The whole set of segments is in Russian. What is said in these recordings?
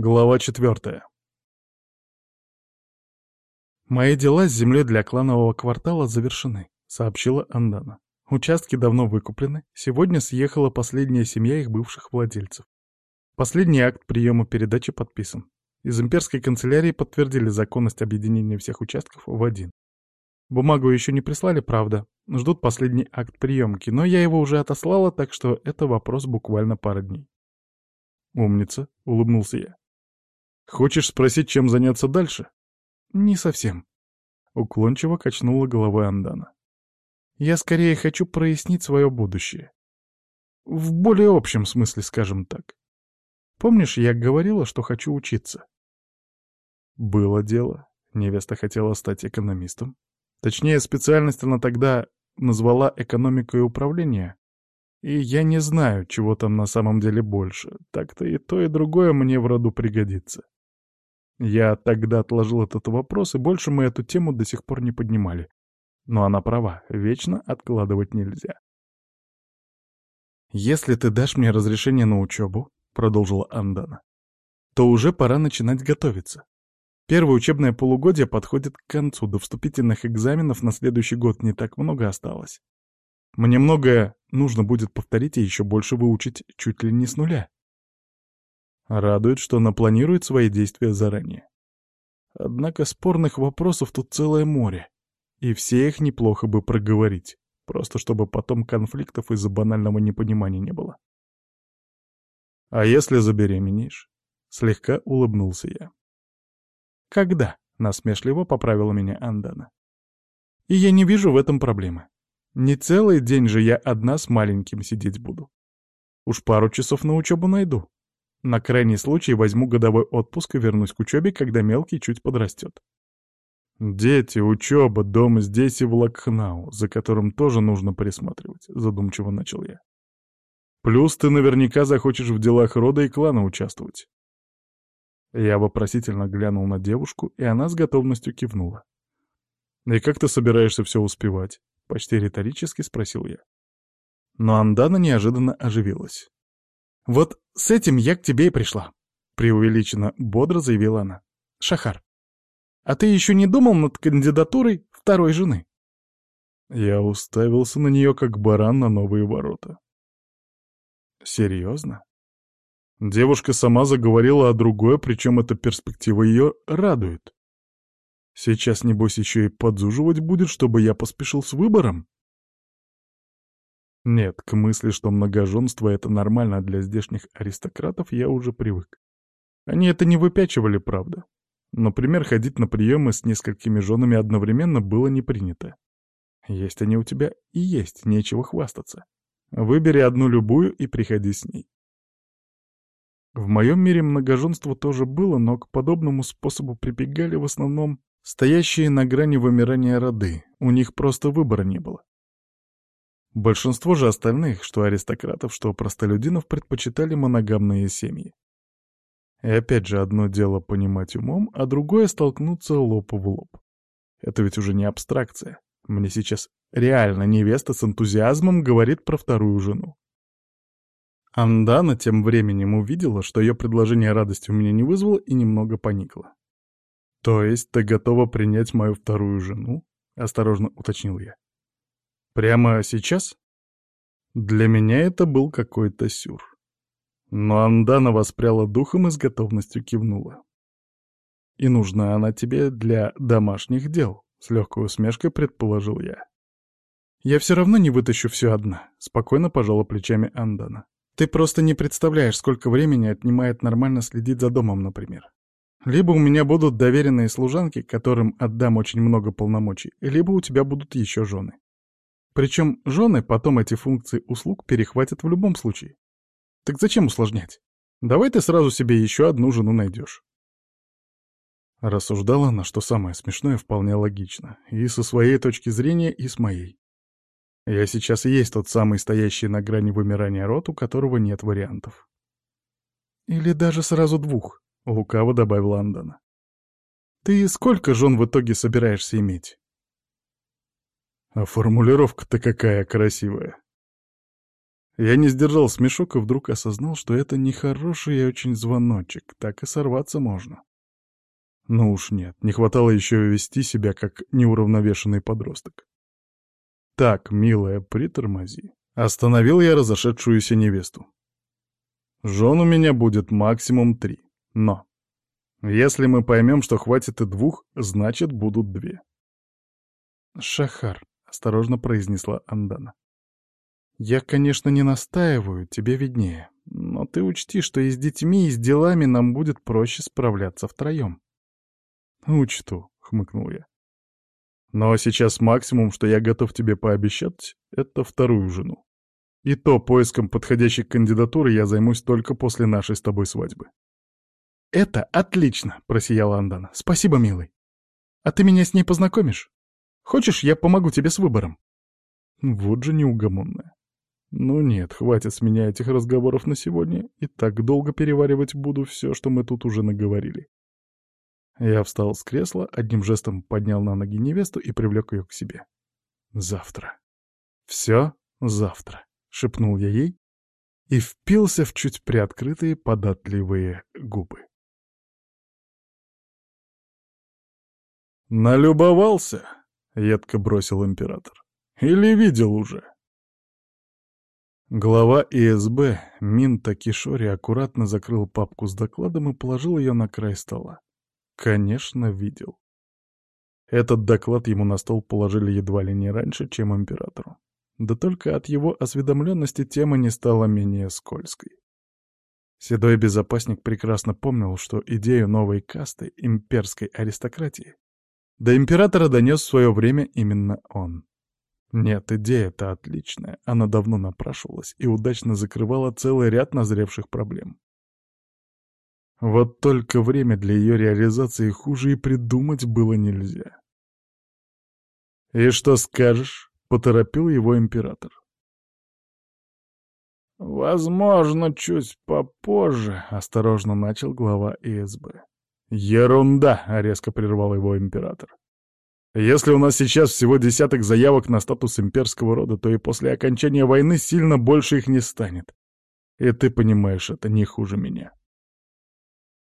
Глава четвертая. «Мои дела с землей для кланового квартала завершены», — сообщила Андана. «Участки давно выкуплены. Сегодня съехала последняя семья их бывших владельцев. Последний акт приема передачи подписан. Из имперской канцелярии подтвердили законность объединения всех участков в один. Бумагу еще не прислали, правда. Ждут последний акт приемки, но я его уже отослала, так что это вопрос буквально пары дней». «Умница», — улыбнулся я. Хочешь спросить, чем заняться дальше? Не совсем. Уклончиво качнула головой Андана. Я скорее хочу прояснить свое будущее. В более общем смысле, скажем так. Помнишь, я говорила, что хочу учиться? Было дело. Невеста хотела стать экономистом. Точнее, специальность она тогда назвала экономикой управления. И я не знаю, чего там на самом деле больше. Так-то и то, и другое мне в роду пригодится. Я тогда отложил этот вопрос, и больше мы эту тему до сих пор не поднимали. Но она права, вечно откладывать нельзя. «Если ты дашь мне разрешение на учебу», — продолжила Андана, — «то уже пора начинать готовиться. Первое учебное полугодие подходит к концу, до вступительных экзаменов на следующий год не так много осталось. Мне многое нужно будет повторить и еще больше выучить чуть ли не с нуля. Радует, что она планирует свои действия заранее. Однако спорных вопросов тут целое море, и все их неплохо бы проговорить, просто чтобы потом конфликтов из-за банального непонимания не было. «А если забеременеешь?» — слегка улыбнулся я. «Когда?» — насмешливо поправила меня Андана. «И я не вижу в этом проблемы. Не целый день же я одна с маленьким сидеть буду. Уж пару часов на учебу найду, на крайний случай возьму годовой отпуск и вернусь к учебе, когда мелкий чуть подрастет. «Дети, учеба, дом здесь и в Лакхнау, за которым тоже нужно присматривать», — задумчиво начал я. «Плюс ты наверняка захочешь в делах рода и клана участвовать». Я вопросительно глянул на девушку, и она с готовностью кивнула. «И как ты собираешься все успевать?» — почти риторически спросил я. Но Андана неожиданно оживилась. «Вот с этим я к тебе и пришла», — преувеличенно бодро заявила она. «Шахар, а ты еще не думал над кандидатурой второй жены?» Я уставился на нее, как баран на новые ворота. «Серьезно?» Девушка сама заговорила о другой, причем эта перспектива ее радует. Сейчас, небось, еще и подзуживать будет, чтобы я поспешил с выбором? Нет, к мысли, что многоженство — это нормально для здешних аристократов, я уже привык. Они это не выпячивали, правда. Например, ходить на приемы с несколькими женами одновременно было не принято. Есть они у тебя и есть, нечего хвастаться. Выбери одну любую и приходи с ней. В моем мире многоженство тоже было, но к подобному способу прибегали в основном стоящие на грани вымирания роды, у них просто выбора не было. Большинство же остальных, что аристократов, что простолюдинов, предпочитали моногамные семьи. И опять же, одно дело понимать умом, а другое — столкнуться лоб в лоб. Это ведь уже не абстракция. Мне сейчас реально невеста с энтузиазмом говорит про вторую жену. Андана тем временем увидела, что ее предложение радости у меня не вызвало и немного поникла. «То есть ты готова принять мою вторую жену?» — осторожно уточнил я. Прямо сейчас? Для меня это был какой-то сюр. Но Андана воспряла духом и с готовностью кивнула. «И нужна она тебе для домашних дел», — с легкой усмешкой предположил я. «Я все равно не вытащу все одна», — спокойно пожала плечами Андана. «Ты просто не представляешь, сколько времени отнимает нормально следить за домом, например. Либо у меня будут доверенные служанки, которым отдам очень много полномочий, либо у тебя будут еще жены. Причем жены потом эти функции услуг перехватят в любом случае. Так зачем усложнять? Давай ты сразу себе еще одну жену найдешь. Рассуждала она, что самое смешное вполне логично. И со своей точки зрения, и с моей. Я сейчас и есть тот самый стоящий на грани вымирания род, у которого нет вариантов. Или даже сразу двух, лукаво добавила Андана. Ты сколько жен в итоге собираешься иметь? А формулировка-то какая красивая. Я не сдержал смешок и вдруг осознал, что это нехороший и очень звоночек, так и сорваться можно. Ну уж нет, не хватало еще вести себя как неуравновешенный подросток. Так, милая, притормози. Остановил я разошедшуюся невесту. Жен у меня будет максимум три, но... Если мы поймем, что хватит и двух, значит, будут две. «Шахар», — осторожно произнесла Андана. «Я, конечно, не настаиваю, тебе виднее, но ты учти, что и с детьми, и с делами нам будет проще справляться втроем». «Учту», — хмыкнул я. «Но сейчас максимум, что я готов тебе пообещать, — это вторую жену. И то поиском подходящей кандидатуры я займусь только после нашей с тобой свадьбы». «Это отлично!» — просияла Андана. «Спасибо, милый. А ты меня с ней познакомишь? Хочешь, я помогу тебе с выбором?» Вот же неугомонная. Ну нет, хватит с меня этих разговоров на сегодня, и так долго переваривать буду все, что мы тут уже наговорили. Я встал с кресла, одним жестом поднял на ноги невесту и привлек ее к себе. Завтра. Все завтра, шепнул я ей и впился в чуть приоткрытые податливые губы. «Налюбовался?» — едко бросил император. «Или видел уже?» Глава ИСБ Минта Кишори аккуратно закрыл папку с докладом и положил ее на край стола. Конечно, видел. Этот доклад ему на стол положили едва ли не раньше, чем императору. Да только от его осведомленности тема не стала менее скользкой. Седой безопасник прекрасно помнил, что идею новой касты имперской аристократии до императора донес в свое время именно он. Нет, идея-то отличная, она давно напрашивалась и удачно закрывала целый ряд назревших проблем. Вот только время для ее реализации хуже и придумать было нельзя. «И что скажешь?» — поторопил его император. «Возможно, чуть попозже», — осторожно начал глава ИСБ. «Ерунда!» — резко прервал его император. «Если у нас сейчас всего десяток заявок на статус имперского рода, то и после окончания войны сильно больше их не станет. И ты понимаешь это не хуже меня».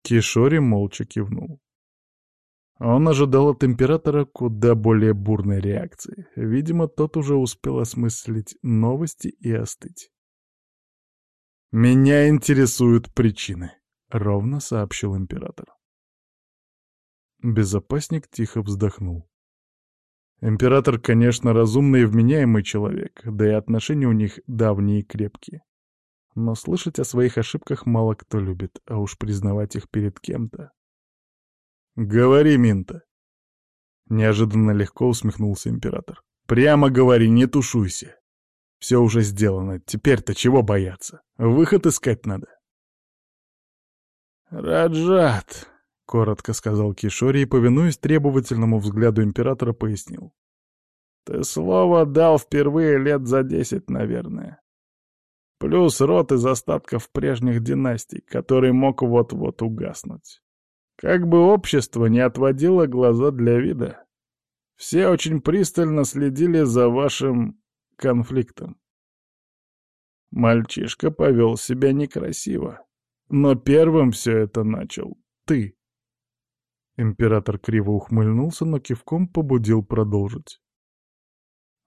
Кишори молча кивнул. Он ожидал от императора куда более бурной реакции. Видимо, тот уже успел осмыслить новости и остыть. «Меня интересуют причины», — ровно сообщил император. Безопасник тихо вздохнул. Император, конечно, разумный и вменяемый человек, да и отношения у них давние и крепкие. Но слышать о своих ошибках мало кто любит, а уж признавать их перед кем-то. «Говори, Минта!» Неожиданно легко усмехнулся император. «Прямо говори, не тушуйся. Все уже сделано, теперь-то чего бояться? Выход искать надо». «Раджат!» — коротко сказал Кишори и, повинуясь требовательному взгляду императора, пояснил. «Ты слово дал впервые лет за десять, наверное. Плюс род из остатков прежних династий, который мог вот-вот угаснуть. Как бы общество не отводило глаза для вида. Все очень пристально следили за вашим конфликтом. Мальчишка повел себя некрасиво, но первым все это начал ты. Император криво ухмыльнулся, но кивком побудил продолжить.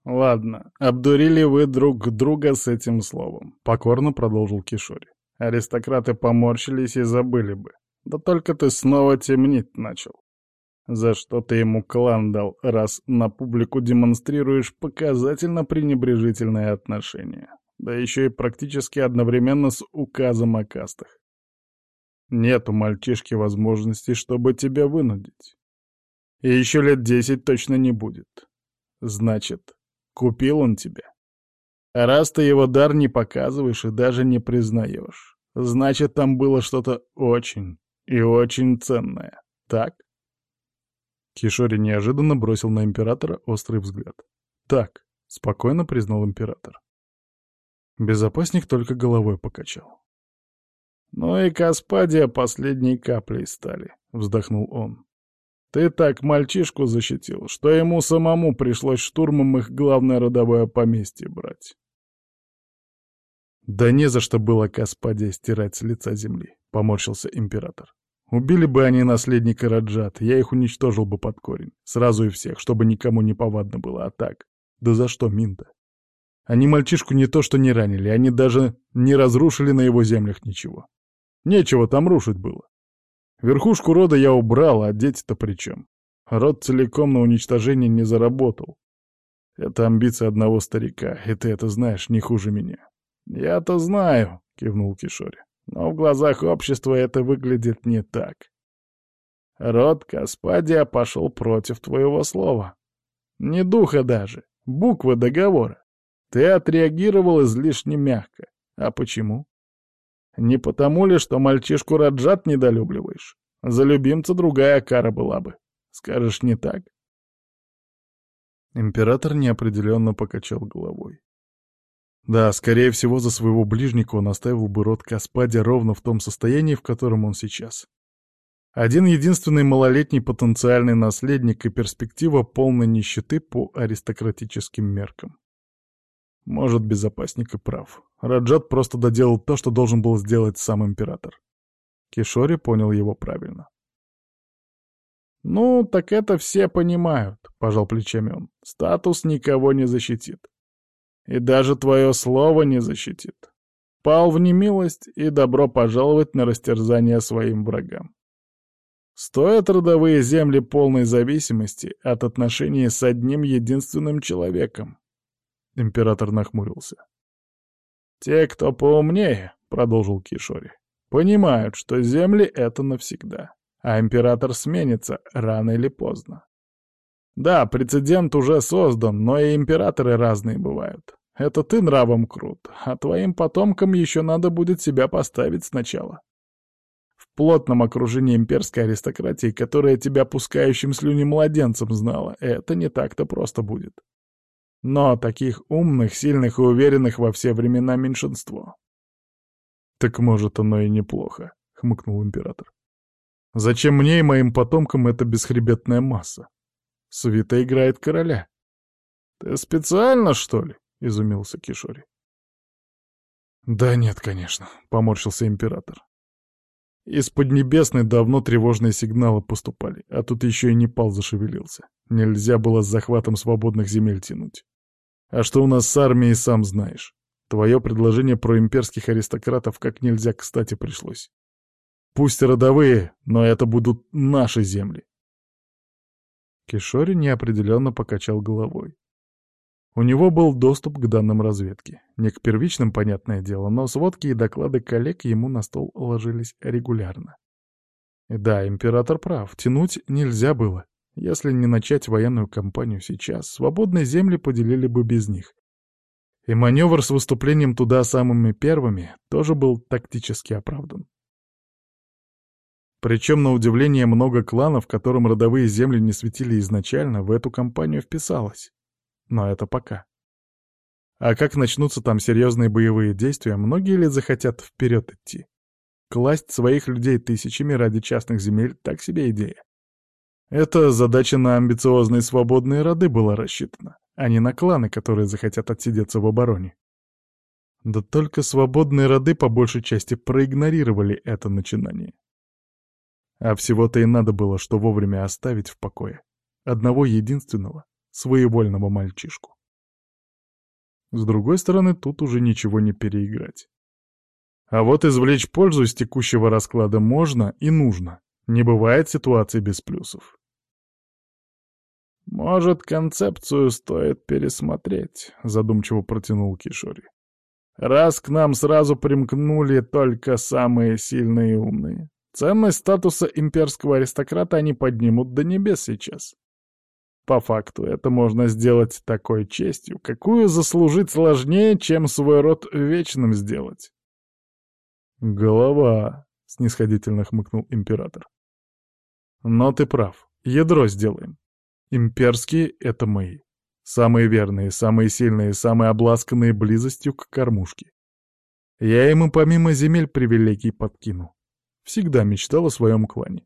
«Ладно, обдурили вы друг друга с этим словом», — покорно продолжил Кишори. «Аристократы поморщились и забыли бы. Да только ты снова темнить начал. За что ты ему клан дал, раз на публику демонстрируешь показательно пренебрежительное отношение, да еще и практически одновременно с указом о кастах. Нет у мальчишки возможности, чтобы тебя вынудить. И еще лет десять точно не будет. Значит, купил он тебя. А раз ты его дар не показываешь и даже не признаешь, значит, там было что-то очень и очень ценное, так? Кишори неожиданно бросил на императора острый взгляд. «Так», — спокойно признал император. Безопасник только головой покачал. «Ну и Каспадия последней каплей стали», — вздохнул он. «Ты так мальчишку защитил, что ему самому пришлось штурмом их главное родовое поместье брать. Да не за что было Каспадия стирать с лица земли, поморщился император. Убили бы они наследника Раджат, я их уничтожил бы под корень. Сразу и всех, чтобы никому не повадно было, а так. Да за что, Минта? Они мальчишку не то что не ранили, они даже не разрушили на его землях ничего. Нечего там рушить было. Верхушку рода я убрал, а дети-то при чем? Род целиком на уничтожение не заработал. Это амбиция одного старика, и ты это знаешь не хуже меня. «Я-то знаю», — кивнул Кишори. «Но в глазах общества это выглядит не так. Род Каспадия пошел против твоего слова. Не духа даже, буквы договора. Ты отреагировал излишне мягко. А почему? Не потому ли, что мальчишку Раджат недолюбливаешь? За любимца другая кара была бы. Скажешь, не так?» Император неопределенно покачал головой. Да, скорее всего, за своего ближника он оставил бы род Каспади ровно в том состоянии, в котором он сейчас. Один единственный малолетний потенциальный наследник и перспектива полной нищеты по аристократическим меркам. Может, безопасник и прав. Раджат просто доделал то, что должен был сделать сам император. Кишори понял его правильно. «Ну, так это все понимают», — пожал плечами он. «Статус никого не защитит. И даже твое слово не защитит. Пал в немилость и добро пожаловать на растерзание своим врагам. Стоят родовые земли полной зависимости от отношений с одним единственным человеком. Император нахмурился. «Те, кто поумнее», — продолжил Кишори, — «понимают, что земли — это навсегда, а император сменится рано или поздно. Да, прецедент уже создан, но и императоры разные бывают. Это ты нравом крут, а твоим потомкам еще надо будет себя поставить сначала. В плотном окружении имперской аристократии, которая тебя пускающим слюни младенцем знала, это не так-то просто будет. Но таких умных, сильных и уверенных во все времена меньшинство. «Так может, оно и неплохо», — хмыкнул император. «Зачем мне и моим потомкам эта бесхребетная масса? Свита играет короля. Ты специально, что ли? — изумился Кишори. «Да нет, конечно», — поморщился император. Из Поднебесной давно тревожные сигналы поступали, а тут еще и Непал зашевелился. Нельзя было с захватом свободных земель тянуть. А что у нас с армией, сам знаешь. Твое предложение про имперских аристократов как нельзя кстати пришлось. Пусть родовые, но это будут наши земли. Кишори неопределенно покачал головой. У него был доступ к данным разведки. Не к первичным, понятное дело, но сводки и доклады коллег ему на стол ложились регулярно. И да, император прав, тянуть нельзя было. Если не начать военную кампанию сейчас, свободные земли поделили бы без них. И маневр с выступлением туда самыми первыми тоже был тактически оправдан. Причем, на удивление, много кланов, которым родовые земли не светили изначально, в эту кампанию вписалось. Но это пока. А как начнутся там серьезные боевые действия, многие ли захотят вперед идти? Класть своих людей тысячами ради частных земель — так себе идея. Эта задача на амбициозные свободные роды была рассчитана, а не на кланы, которые захотят отсидеться в обороне. Да только свободные роды по большей части проигнорировали это начинание. А всего-то и надо было, что вовремя оставить в покое. Одного единственного, своевольного мальчишку. С другой стороны, тут уже ничего не переиграть. А вот извлечь пользу из текущего расклада можно и нужно. Не бывает ситуации без плюсов. «Может, концепцию стоит пересмотреть», — задумчиво протянул Кишори. «Раз к нам сразу примкнули только самые сильные и умные, ценность статуса имперского аристократа они поднимут до небес сейчас. По факту это можно сделать такой честью, какую заслужить сложнее, чем свой род вечным сделать. «Голова», — снисходительно хмыкнул император. «Но ты прав. Ядро сделаем. Имперские — это мои. Самые верные, самые сильные, самые обласканные близостью к кормушке. Я им помимо земель привилегий подкину. Всегда мечтал о своем клане.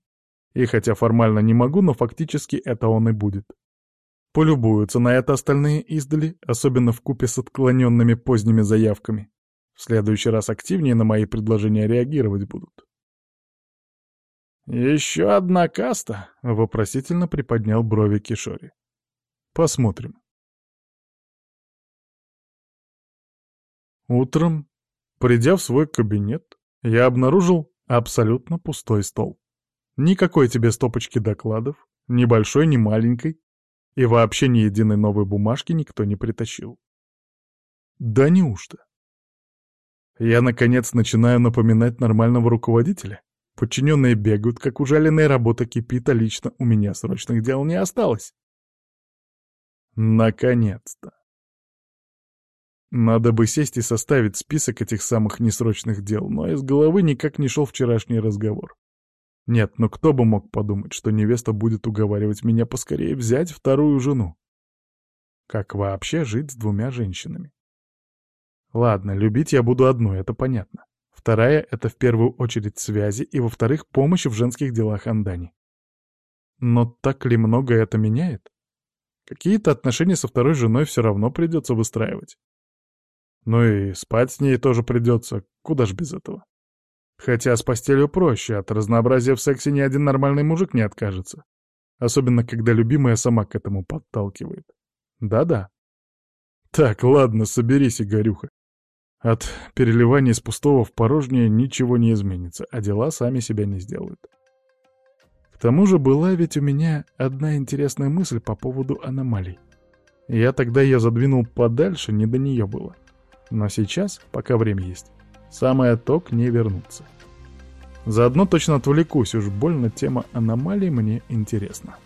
И хотя формально не могу, но фактически это он и будет. Полюбуются на это остальные издали, особенно в купе с отклоненными поздними заявками. В следующий раз активнее на мои предложения реагировать будут. «Еще одна каста?» — вопросительно приподнял брови Кишори. «Посмотрим». Утром, придя в свой кабинет, я обнаружил абсолютно пустой стол. Никакой тебе стопочки докладов, ни большой, ни маленькой, и вообще ни единой новой бумажки никто не притащил. Да неужто? Я, наконец, начинаю напоминать нормального руководителя? Подчиненные бегают, как ужаленные, работа кипит, а лично у меня срочных дел не осталось. Наконец-то. Надо бы сесть и составить список этих самых несрочных дел, но из головы никак не шел вчерашний разговор. Нет, ну кто бы мог подумать, что невеста будет уговаривать меня поскорее взять вторую жену? Как вообще жить с двумя женщинами? Ладно, любить я буду одной, это понятно. Вторая — это в первую очередь связи, и во-вторых, помощь в женских делах Андани. Но так ли много это меняет? Какие-то отношения со второй женой все равно придется выстраивать. Ну и спать с ней тоже придется, куда ж без этого. Хотя с постелью проще, от разнообразия в сексе ни один нормальный мужик не откажется. Особенно, когда любимая сама к этому подталкивает. Да-да. Так, ладно, соберись, Игорюха. От переливания из пустого в порожнее ничего не изменится, а дела сами себя не сделают. К тому же была ведь у меня одна интересная мысль по поводу аномалий. Я тогда ее задвинул подальше, не до нее было. Но сейчас, пока время есть, самое то к ней вернуться. Заодно точно отвлекусь, уж больно тема аномалий мне интересна.